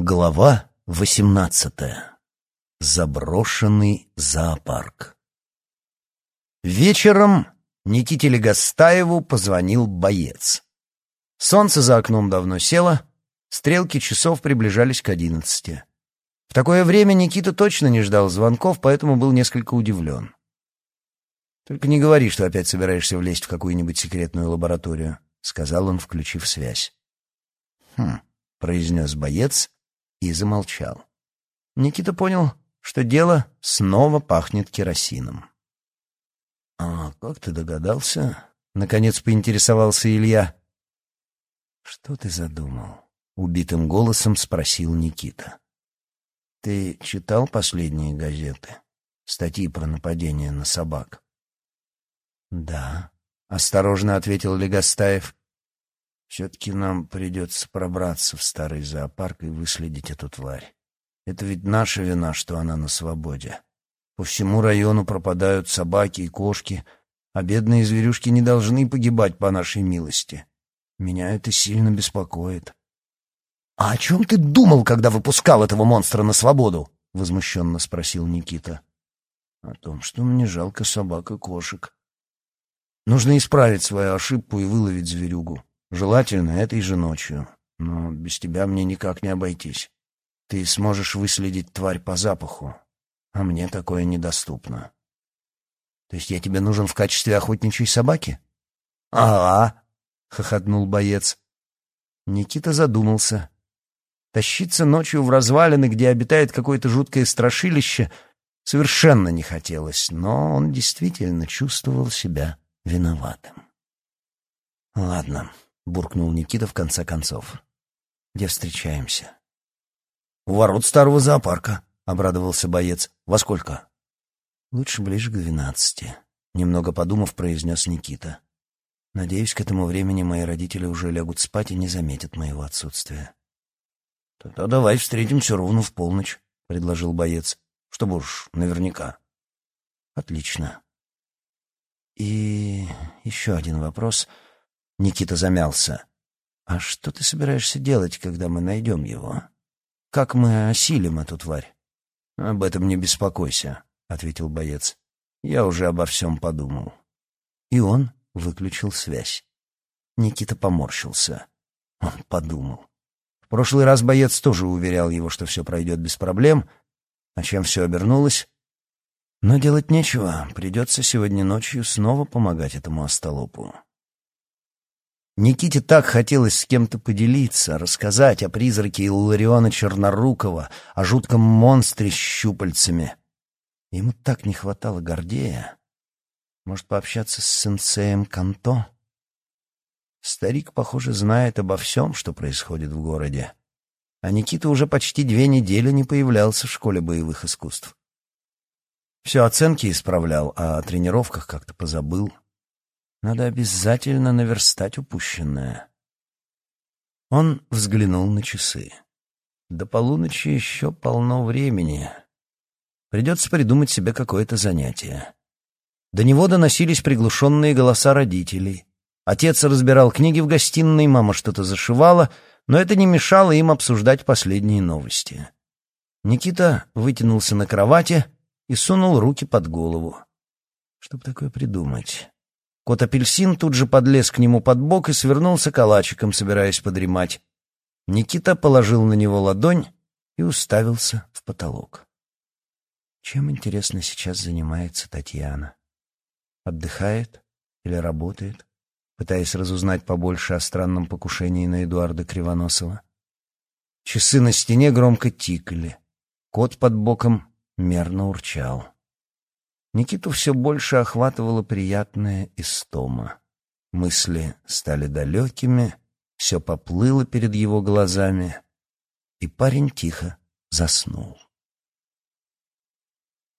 Глава восемнадцатая. Заброшенный зоопарк. Вечером Никите Легостаеву позвонил боец. Солнце за окном давно село, стрелки часов приближались к одиннадцати. В такое время Никита точно не ждал звонков, поэтому был несколько удивлен. «Только не говори, что опять собираешься влезть в какую-нибудь секретную лабораторию», — сказал он, включив связь. «Хм», — произнес боец и замолчал. Никита понял, что дело снова пахнет керосином. «А как ты догадался?» — наконец поинтересовался Илья. «Что ты задумал?» — убитым голосом спросил Никита. «Ты читал последние газеты? Статьи про нападение на собак?» «Да», — осторожно ответил Легостаев. Все-таки нам придется пробраться в старый зоопарк и выследить эту тварь. Это ведь наша вина, что она на свободе. По всему району пропадают собаки и кошки, а бедные зверюшки не должны погибать по нашей милости. Меня это сильно беспокоит. — А о чем ты думал, когда выпускал этого монстра на свободу? — возмущенно спросил Никита. — О том, что мне жалко собак и кошек. Нужно исправить свою ошибку и выловить зверюгу. Желательно этой же ночью, но без тебя мне никак не обойтись. Ты сможешь выследить тварь по запаху, а мне такое недоступно. То есть я тебе нужен в качестве охотничьей собаки? — Ага, — хохотнул боец. Никита задумался. Тащиться ночью в развалины, где обитает какое-то жуткое страшилище, совершенно не хотелось, но он действительно чувствовал себя виноватым. Ладно, буркнул Никита в конце концов. Где встречаемся? У ворот старого зоопарка, обрадовался боец. Во сколько? Лучше ближе к двенадцати, немного подумав, произнес Никита. Надеюсь, к этому времени мои родители уже лягут спать и не заметят моего отсутствия. Тогда давай встретимся ровно в полночь, предложил боец, чтобы уж наверняка. Отлично. И еще один вопрос — Никита замялся. «А что ты собираешься делать, когда мы найдем его? Как мы осилим эту тварь?» «Об этом не беспокойся», — ответил боец. «Я уже обо всем подумал». И он выключил связь. Никита поморщился. Он подумал. В прошлый раз боец тоже уверял его, что все пройдет без проблем, а чем все обернулось? Но делать нечего, придется сегодня ночью снова помогать этому остолопу. Никите так хотелось с кем-то поделиться, рассказать о призраке Иллариона Чернорукова, о жутком монстре с щупальцами. Ему так не хватало Гордея. Может, пообщаться с сенсеем Канто? Старик, похоже, знает обо всем, что происходит в городе. А Никита уже почти две недели не появлялся в школе боевых искусств. Все оценки исправлял, а о тренировках как-то позабыл. Надо обязательно наверстать упущенное. Он взглянул на часы. До полуночи еще полно времени. Придется придумать себе какое-то занятие. До него доносились приглушенные голоса родителей. Отец разбирал книги в гостиной, мама что-то зашивала, но это не мешало им обсуждать последние новости. Никита вытянулся на кровати и сунул руки под голову. Что бы такое придумать? Кот-апельсин тут же подлез к нему под бок и свернулся калачиком, собираясь подремать. Никита положил на него ладонь и уставился в потолок. Чем, интересно, сейчас занимается Татьяна? Отдыхает или работает, пытаясь разузнать побольше о странном покушении на Эдуарда Кривоносова? Часы на стене громко тикали. Кот под боком мерно урчал. Никиту все больше охватывала приятная истома. Мысли стали далекими, все поплыло перед его глазами, и парень тихо заснул.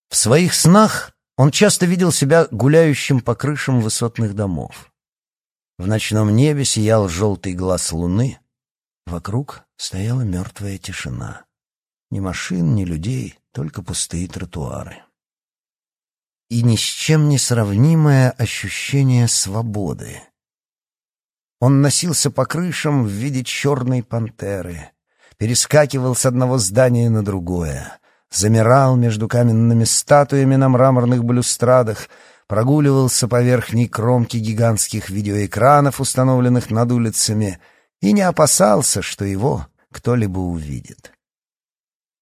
В своих снах он часто видел себя гуляющим по крышам высотных домов. В ночном небе сиял желтый глаз луны, вокруг стояла мертвая тишина. Ни машин, ни людей, только пустые тротуары и ни с чем не сравнимое ощущение свободы. Он носился по крышам в виде черной пантеры, перескакивал с одного здания на другое, замирал между каменными статуями на мраморных балюстрадах, прогуливался по верхней кромке гигантских видеоэкранов, установленных над улицами, и не опасался, что его кто-либо увидит.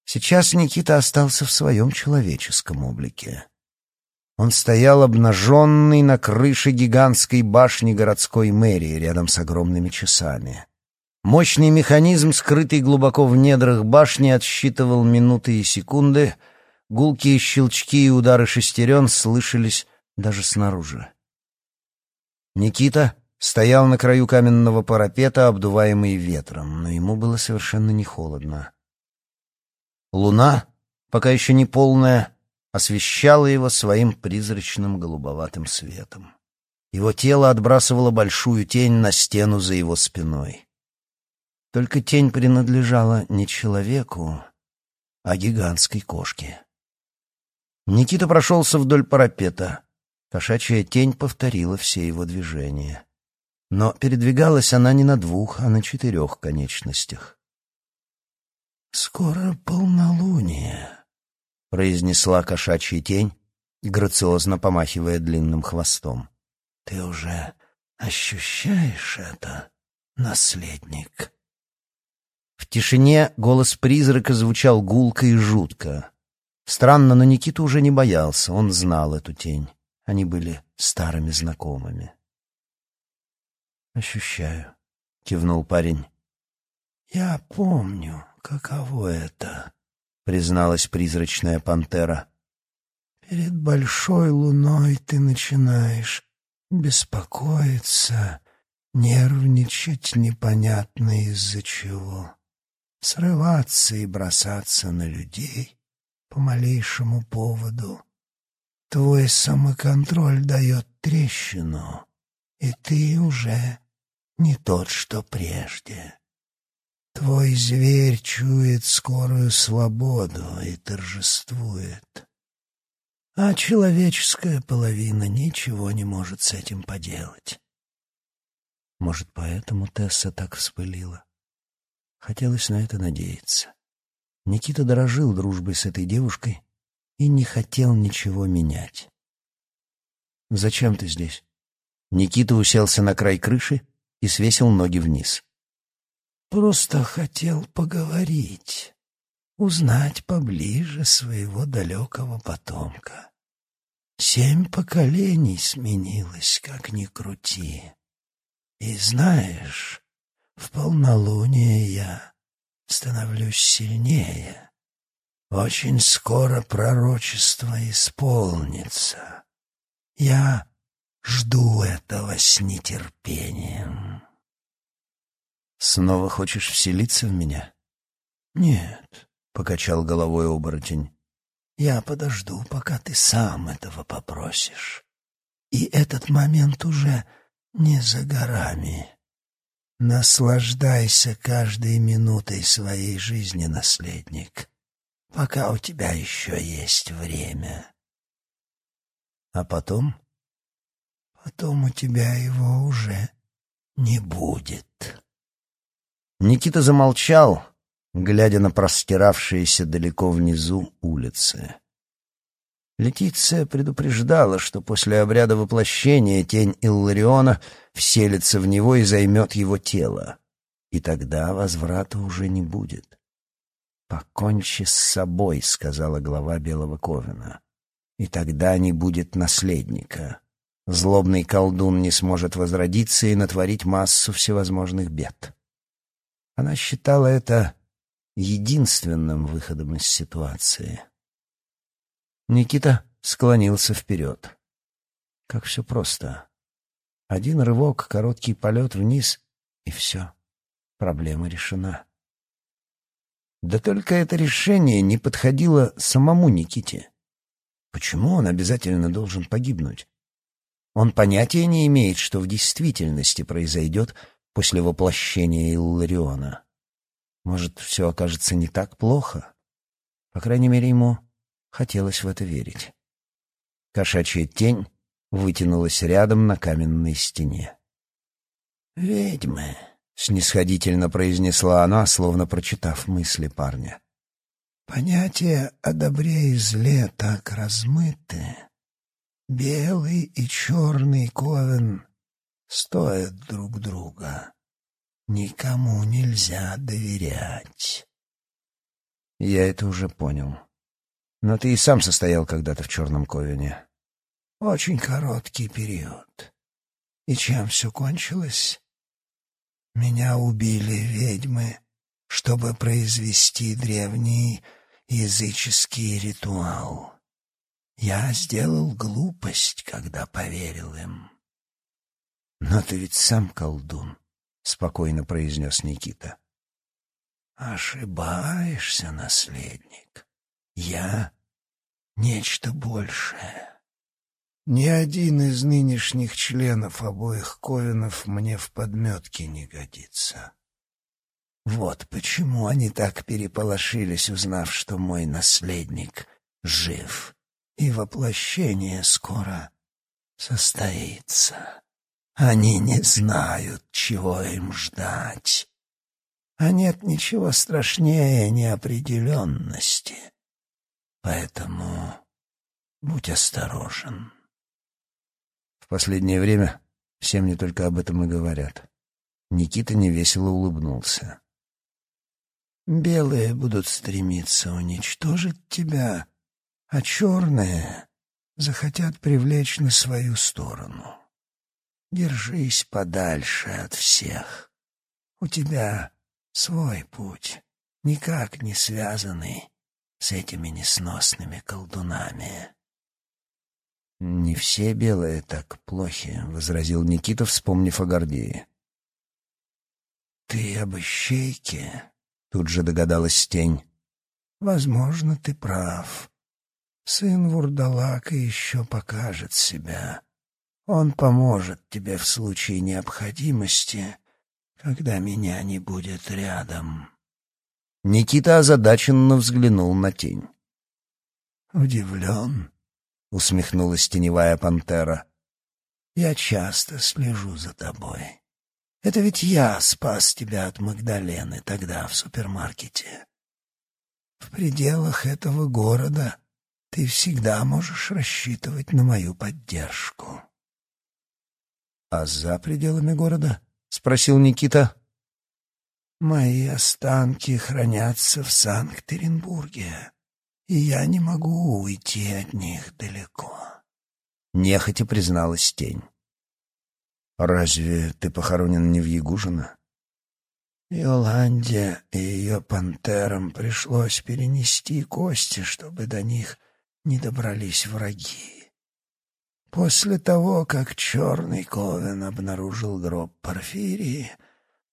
Сейчас Никита остался в своем человеческом облике. Он стоял обнаженный на крыше гигантской башни городской мэрии рядом с огромными часами. Мощный механизм, скрытый глубоко в недрах башни, отсчитывал минуты и секунды. Гулкие щелчки и удары шестерен слышались даже снаружи. Никита стоял на краю каменного парапета, обдуваемый ветром, но ему было совершенно не холодно. Луна, пока еще не полная, освещала его своим призрачным голубоватым светом. Его тело отбрасывало большую тень на стену за его спиной. Только тень принадлежала не человеку, а гигантской кошке. Никита прошелся вдоль парапета. Кошачья тень повторила все его движения. Но передвигалась она не на двух, а на четырех конечностях. «Скоро полнолуние», — произнесла кошачья тень, грациозно помахивая длинным хвостом. «Ты уже ощущаешь это, наследник?» В тишине голос призрака звучал гулко и жутко. Странно, но Никита уже не боялся, он знал эту тень. Они были старыми знакомыми. «Ощущаю», — кивнул парень. «Я помню, каково это призналась призрачная пантера. Перед большой луной ты начинаешь беспокоиться, нервничать непонятно из-за чего, срываться и бросаться на людей по малейшему поводу. Твой самоконтроль дает трещину, и ты уже не тот, что прежде. Твой зверь чует скорую свободу и торжествует. А человеческая половина ничего не может с этим поделать. Может, поэтому Тесса так вспылила. Хотелось на это надеяться. Никита дорожил дружбой с этой девушкой и не хотел ничего менять. «Зачем ты здесь?» Никита уселся на край крыши и свесил ноги вниз. Просто хотел поговорить, узнать поближе своего далекого потомка. Семь поколений сменилось, как ни крути. И знаешь, в полнолуние я становлюсь сильнее. Очень скоро пророчество исполнится. Я жду этого с нетерпением. «Снова хочешь вселиться в меня?» «Нет», — покачал головой оборотень. «Я подожду, пока ты сам этого попросишь. И этот момент уже не за горами. Наслаждайся каждой минутой своей жизни, наследник, пока у тебя еще есть время. А потом? Потом у тебя его уже не будет». Никита замолчал, глядя на простиравшиеся далеко внизу улицы. Летиция предупреждала, что после обряда воплощения тень Иллариона вселится в него и займет его тело. И тогда возврата уже не будет. «Покончи с собой», — сказала глава Белого Ковена. «И тогда не будет наследника. Злобный колдун не сможет возродиться и натворить массу всевозможных бед». Она считала это единственным выходом из ситуации. Никита склонился вперед. Как все просто. Один рывок, короткий полет вниз, и все. Проблема решена. Да только это решение не подходило самому Никите. Почему он обязательно должен погибнуть? Он понятия не имеет, что в действительности произойдет после воплощения Иллариона. Может, все окажется не так плохо? По крайней мере, ему хотелось в это верить. Кошачья тень вытянулась рядом на каменной стене. «Ведьмы снисходительно произнесла она, словно прочитав мысли парня. Понятия о добре и зле так размыты. Белый и черный ковен стоят друг друга. Никому нельзя доверять. Я это уже понял. Но ты и сам состоял когда-то в черном ковене. Очень короткий период. И чем все кончилось? Меня убили ведьмы, чтобы произвести древний языческий ритуал. Я сделал глупость, когда поверил им. «Но ты ведь сам колдун», — спокойно произнес Никита. «Ошибаешься, наследник. Я — нечто большее. Ни один из нынешних членов обоих ковенов мне в подметке не годится. Вот почему они так переполошились, узнав, что мой наследник жив, и воплощение скоро состоится. Они не знают, чего им ждать. А нет ничего страшнее неопределенности. Поэтому будь осторожен. В последнее время все мне только об этом и говорят. Никита невесело улыбнулся. «Белые будут стремиться уничтожить тебя, а черные захотят привлечь на свою сторону. Держись подальше от всех. У тебя свой путь, никак не связанный с этими несносными колдунами». «Не все белые так плохи», — возразил Никита, вспомнив о Гордее. «Ты об ищейке?» — тут же догадалась тень. «Возможно, ты прав. Сын Вурдалака еще покажет себя. Он поможет тебе в случае необходимости, когда меня не будет рядом». Никита озадаченно взглянул на тень. «Удивлен?» — усмехнулась теневая пантера. «Я часто слежу за тобой. Это ведь я спас тебя от Магдалены тогда в супермаркете. В пределах этого города ты всегда можешь рассчитывать на мою поддержку». «А за пределами города?» — спросил Никита. «Мои останки хранятся в Санкт-Петербурге и я не могу уйти от них далеко. Нехотя призналась тень. «Разве ты похоронен не в Ягужино?» Иоланде и ее пантерам пришлось перенести кости, чтобы до них не добрались враги. После того, как черный Ковен обнаружил гроб Порфирии,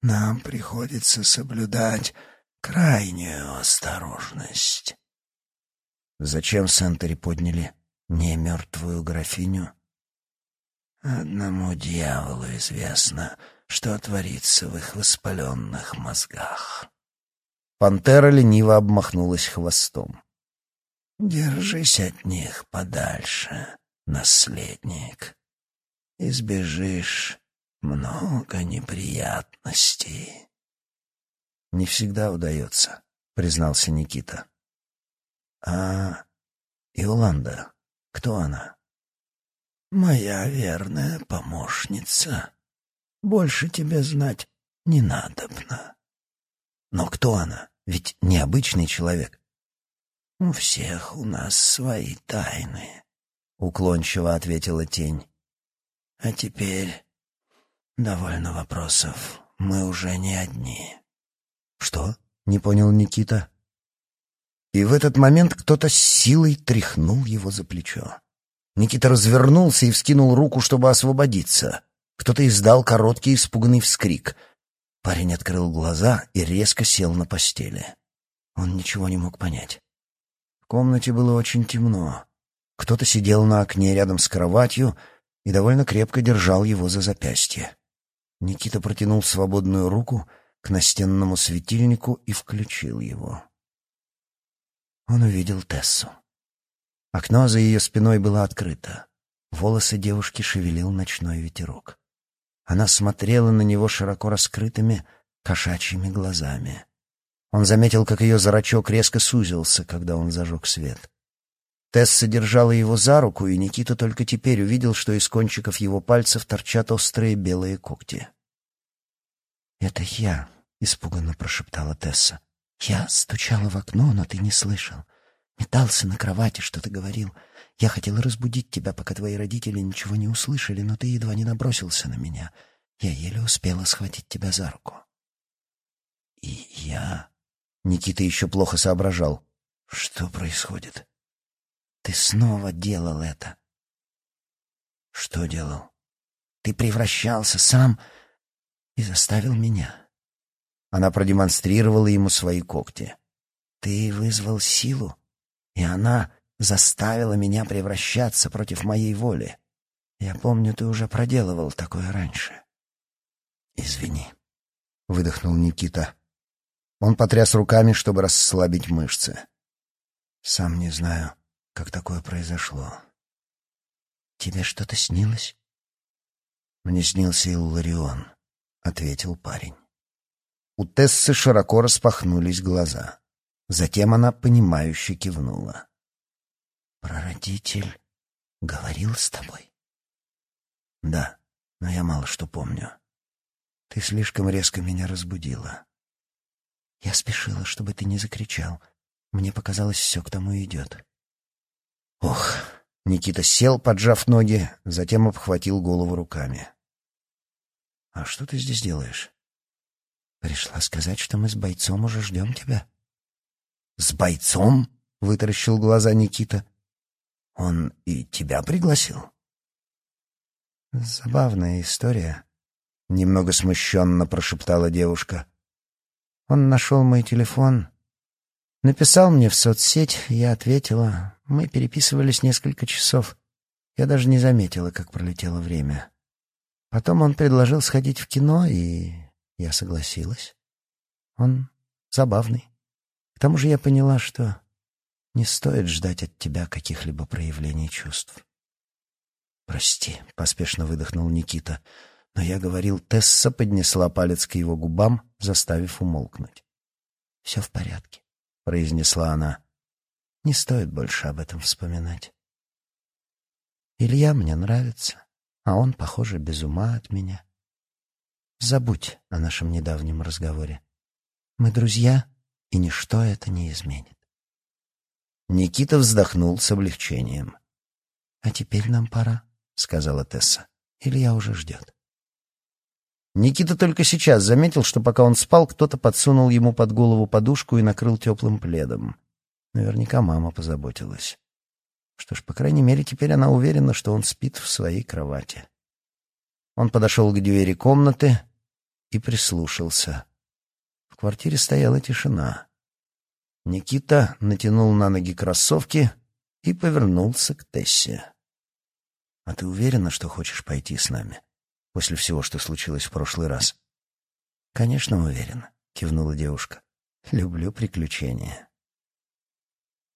нам приходится соблюдать крайнюю осторожность. Зачем Сентери подняли не мертвую графиню? Одному дьяволу известно, что творится в их воспаленных мозгах. Пантера лениво обмахнулась хвостом. Держись от них подальше, наследник. Избежишь много неприятностей. Не всегда удается, признался Никита. А Иоланда, кто она? Моя верная помощница. Больше тебе знать не надобно. Но кто она? Ведь необычный человек. У всех у нас свои тайны, уклончиво ответила тень. А теперь довольно вопросов. Мы уже не одни. Что? Не понял Никита. И в этот момент кто-то с силой тряхнул его за плечо. Никита развернулся и вскинул руку, чтобы освободиться. Кто-то издал короткий испуганный вскрик. Парень открыл глаза и резко сел на постели. Он ничего не мог понять. В комнате было очень темно. Кто-то сидел на окне рядом с кроватью и довольно крепко держал его за запястье. Никита протянул свободную руку к настенному светильнику и включил его. Он увидел Тессу. Окно за ее спиной было открыто. Волосы девушки шевелил ночной ветерок. Она смотрела на него широко раскрытыми кошачьими глазами. Он заметил, как ее зрачок резко сузился, когда он зажег свет. Тесса держала его за руку, и Никита только теперь увидел, что из кончиков его пальцев торчат острые белые когти. «Это я», — испуганно прошептала Тесса. «Я стучала в окно, но ты не слышал. Метался на кровати, что ты говорил. Я хотела разбудить тебя, пока твои родители ничего не услышали, но ты едва не набросился на меня. Я еле успела схватить тебя за руку». «И я...» Никита еще плохо соображал. «Что происходит?» Ты снова делал это. Что делал? Ты превращался сам и заставил меня. Она продемонстрировала ему свои когти. Ты вызвал силу, и она заставила меня превращаться против моей воли. Я помню, ты уже проделывал такое раньше. Извини, выдохнул Никита. Он потряс руками, чтобы расслабить мышцы. Сам не знаю, как такое произошло. Тебе что-то снилось? Мне снился Илларион, ответил парень. У Тессы широко распахнулись глаза. Затем она понимающе кивнула. Прародитель говорил с тобой? Да, но я мало что помню. Ты слишком резко меня разбудила. Я спешила, чтобы ты не закричал. Мне показалось, все к тому идет. Ох, Никита сел, поджав ноги, затем обхватил голову руками. «А что ты здесь делаешь?» «Пришла сказать, что мы с бойцом уже ждем тебя». «С бойцом?» — вытаращил глаза Никита. «Он и тебя пригласил?» «Забавная история», — немного смущенно прошептала девушка. «Он нашел мой телефон, написал мне в соцсеть, я ответила, мы переписывались несколько часов. Я даже не заметила, как пролетело время. Потом он предложил сходить в кино, и я согласилась. Он забавный. К тому же я поняла, что не стоит ждать от тебя каких-либо проявлений чувств. «Прости», — поспешно выдохнул Никита, но я говорил, Тесса поднесла палец к его губам, заставив умолкнуть. «Все в порядке», — произнесла она. Не стоит больше об этом вспоминать. Илья мне нравится, а он, похоже, без ума от меня. Забудь о нашем недавнем разговоре. Мы друзья, и ничто это не изменит. Никита вздохнул с облегчением. «А теперь нам пора», — сказала Тесса. «Илья уже ждет». Никита только сейчас заметил, что пока он спал, кто-то подсунул ему под голову подушку и накрыл теплым пледом. Наверняка мама позаботилась. Что ж, по крайней мере, теперь она уверена, что он спит в своей кровати. Он подошел к двери комнаты и прислушался. В квартире стояла тишина. Никита натянул на ноги кроссовки и повернулся к Тессе. «А ты уверена, что хочешь пойти с нами? После всего, что случилось в прошлый раз?» «Конечно, уверена», — кивнула девушка. «Люблю приключения».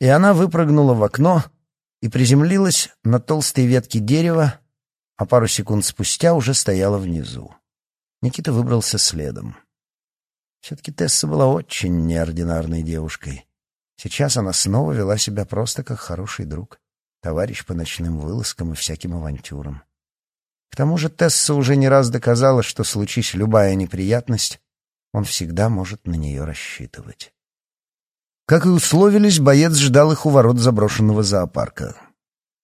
И она выпрыгнула в окно и приземлилась на толстой ветке дерева, а пару секунд спустя уже стояла внизу. Никита выбрался следом. Все-таки Тесса была очень неординарной девушкой. Сейчас она снова вела себя просто как хороший друг, товарищ по ночным вылазкам и всяким авантюрам. К тому же Тесса уже не раз доказала, что, случись любая неприятность, он всегда может на нее рассчитывать. Как и условились, боец ждал их у ворот заброшенного зоопарка.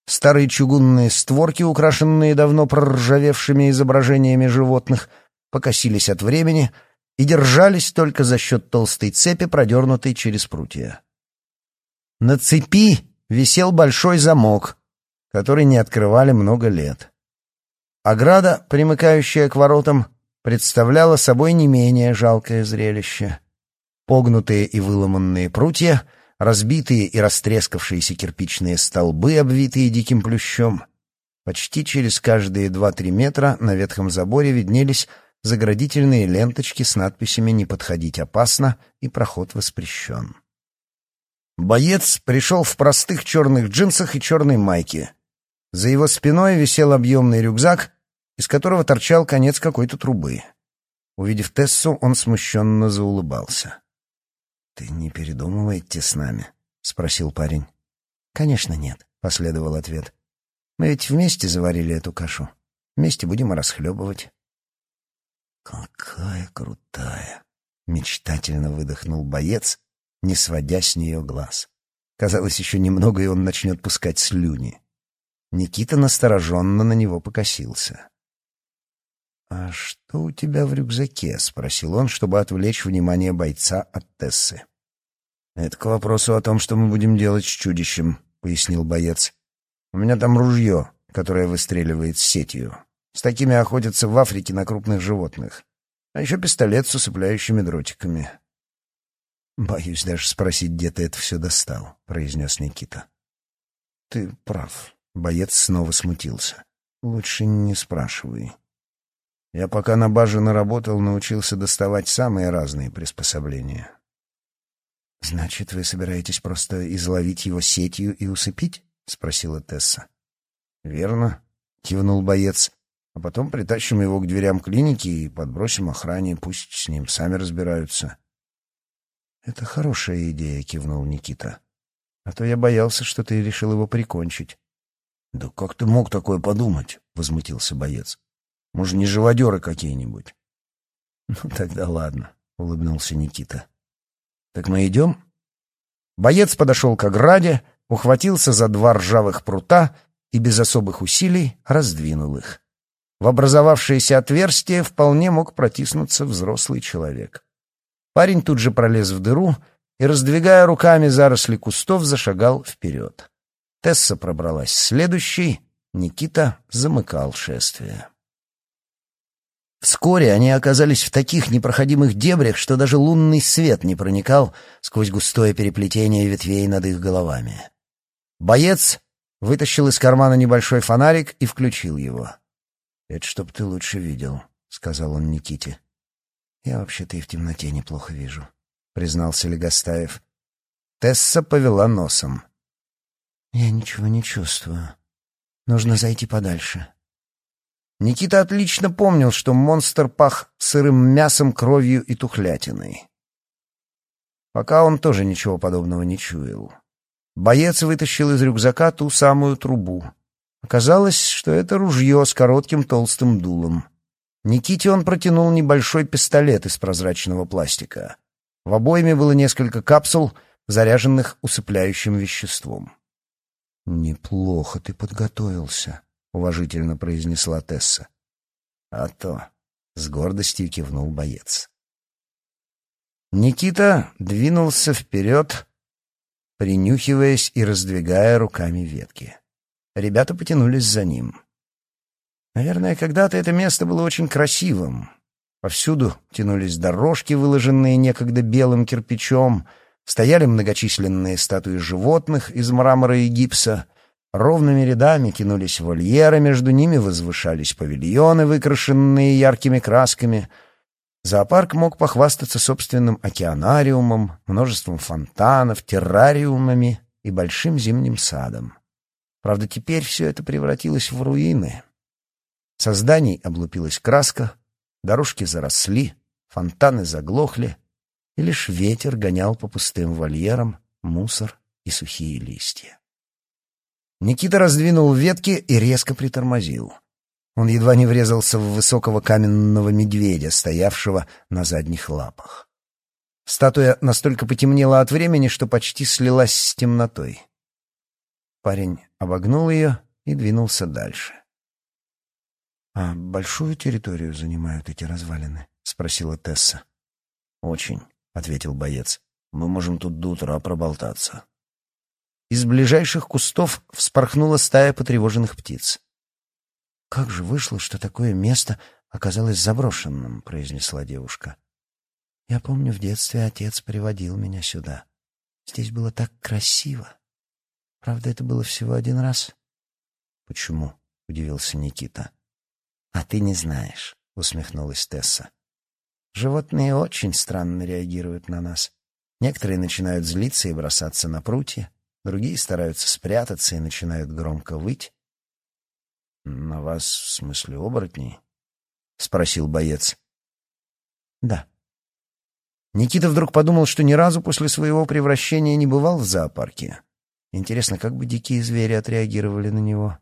Старые чугунные створки, украшенные давно проржавевшими изображениями животных, покосились от времени и держались только за счет толстой цепи, продернутой через прутья. На цепи висел большой замок, который не открывали много лет. Ограда, примыкающая к воротам, представляла собой не менее жалкое зрелище — Погнутые и выломанные прутья, разбитые и растрескавшиеся кирпичные столбы, обвитые диким плющом. Почти через каждые два-три метра на ветхом заборе виднелись заградительные ленточки с надписями «Не подходить опасно» и «Проход воспрещен». Боец пришел в простых черных джинсах и черной майке. За его спиной висел объемный рюкзак, из которого торчал конец какой-то трубы. Увидев Тессу, он смущенно заулыбался. «Ты не передумала идти с нами?» — спросил парень. «Конечно нет», — последовал ответ. «Мы ведь вместе заварили эту кашу. Вместе будем расхлебывать». «Какая крутая!» — мечтательно выдохнул боец, не сводя с нее глаз. Казалось, еще немного, и он начнет пускать слюни. Никита настороженно на него покосился. «А что у тебя в рюкзаке?» — спросил он, чтобы отвлечь внимание бойца от Тессы. «Это к вопросу о том, что мы будем делать с чудищем», — пояснил боец. «У меня там ружье, которое выстреливает сетью. С такими охотятся в Африке на крупных животных. А еще пистолет с усыпляющими дротиками. «Боюсь даже спросить, где ты это все достал», — произнес Никита. «Ты прав». Боец снова смутился. «Лучше не спрашивай. Я пока на баже наработал, научился доставать самые разные приспособления». «Значит, вы собираетесь просто изловить его сетью и усыпить?» — спросила Тесса. «Верно», — кивнул боец. «А потом притащим его к дверям клиники и подбросим охране, пусть с ним сами разбираются». «Это хорошая идея», — кивнул Никита. «А то я боялся, что ты решил его прикончить». «Да как ты мог такое подумать?» — возмутился боец. «Мы же не живодеры какие-нибудь». «Ну тогда ладно», — улыбнулся Никита. «Так мы идем?» Боец подошел к ограде, ухватился за два ржавых прута и без особых усилий раздвинул их. В образовавшееся отверстие вполне мог протиснуться взрослый человек. Парень тут же пролез в дыру и, раздвигая руками заросли кустов, зашагал вперед. Тесса пробралась следующей, Никита замыкал шествие. Вскоре они оказались в таких непроходимых дебрях, что даже лунный свет не проникал сквозь густое переплетение ветвей над их головами. Боец вытащил из кармана небольшой фонарик и включил его. «Это чтоб ты лучше видел», — сказал он Никите. «Я вообще-то и в темноте неплохо вижу», — признался Легостаев. Тесса повела носом. «Я ничего не чувствую. Нужно зайти подальше». Никита отлично помнил, что монстр пах сырым мясом, кровью и тухлятиной. Пока он тоже ничего подобного не чуял. Боец вытащил из рюкзака ту самую трубу. Оказалось, что это ружье с коротким толстым дулом. Никите он протянул небольшой пистолет из прозрачного пластика. В обойме было несколько капсул, заряженных усыпляющим веществом. «Неплохо ты подготовился», — уважительно произнесла Тесса. «А то», — с гордостью кивнул боец. Никита двинулся вперед, принюхиваясь и раздвигая руками ветки. Ребята потянулись за ним. Наверное, когда-то это место было очень красивым. Повсюду тянулись дорожки, выложенные некогда белым кирпичом, стояли многочисленные статуи животных из мрамора и гипса, ровными рядами тянулись вольеры, между ними возвышались павильоны, выкрашенные яркими красками. Зоопарк мог похвастаться собственным океанариумом, множеством фонтанов, террариумами и большим зимним садом. Правда, теперь все это превратилось в руины. Со зданий облупилась краска, дорожки заросли, фонтаны заглохли, и лишь ветер гонял по пустым вольерам мусор и сухие листья. Никита раздвинул ветки и резко притормозил. Он едва не врезался в высокого каменного медведя, стоявшего на задних лапах. Статуя настолько потемнела от времени, что почти слилась с темнотой. Парень обогнул ее и двинулся дальше. «А большую территорию занимают эти развалины?» — спросила Тесса. «Очень», — ответил боец. «Мы можем тут до утра проболтаться». Из ближайших кустов вспорхнула стая потревоженных птиц. «Как же вышло, что такое место оказалось заброшенным?» — произнесла девушка. «Я помню, в детстве отец приводил меня сюда. Здесь было так красиво. Правда, это было всего один раз». «Почему?» — удивился Никита. «А ты не знаешь», — усмехнулась Тесса. «Животные очень странно реагируют на нас. Некоторые начинают злиться и бросаться на прутья, другие стараются спрятаться и начинают громко выть. «На вас, в смысле, оборотней?» — спросил боец. «Да». Никита вдруг подумал, что ни разу после своего превращения не бывал в зоопарке. Интересно, как бы дикие звери отреагировали на него.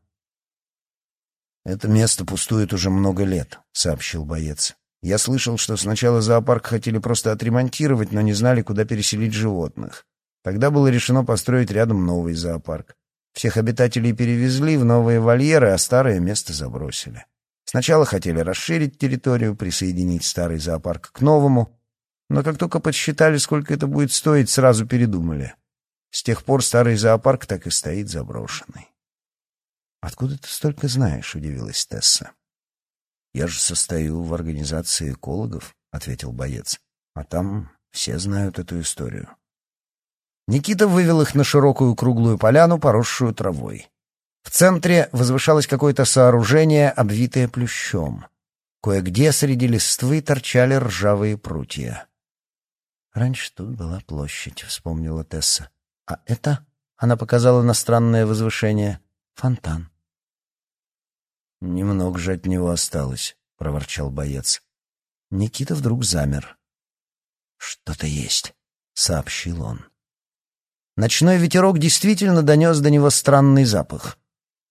«Это место пустует уже много лет», — сообщил боец. «Я слышал, что сначала зоопарк хотели просто отремонтировать, но не знали, куда переселить животных. Тогда было решено построить рядом новый зоопарк. Всех обитателей перевезли в новые вольеры, а старое место забросили. Сначала хотели расширить территорию, присоединить старый зоопарк к новому, но как только подсчитали, сколько это будет стоить, сразу передумали. С тех пор старый зоопарк так и стоит заброшенный. «Откуда ты столько знаешь?» — удивилась Тесса. «Я же состою в организации экологов», — ответил боец. «А там все знают эту историю». Никита вывел их на широкую круглую поляну, поросшую травой. В центре возвышалось какое-то сооружение, обвитое плющом. Кое-где среди листвы торчали ржавые прутья. «Раньше тут была площадь», — вспомнила Тесса. «А это?» — она показала на странное возвышение. «Фонтан». «Немного же от него осталось», — проворчал боец. Никита вдруг замер. «Что-то есть», — сообщил он. Ночной ветерок действительно донес до него странный запах.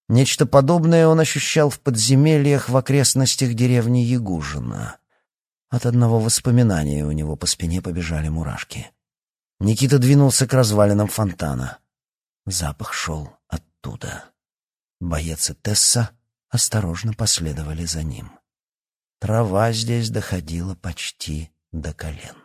Нечто подобное он ощущал в подземельях в окрестностях деревни Ягужина. От одного воспоминания у него по спине побежали мурашки. Никита двинулся к развалинам фонтана. Запах шел оттуда. Боец и Тесса осторожно последовали за ним. Трава здесь доходила почти до колен.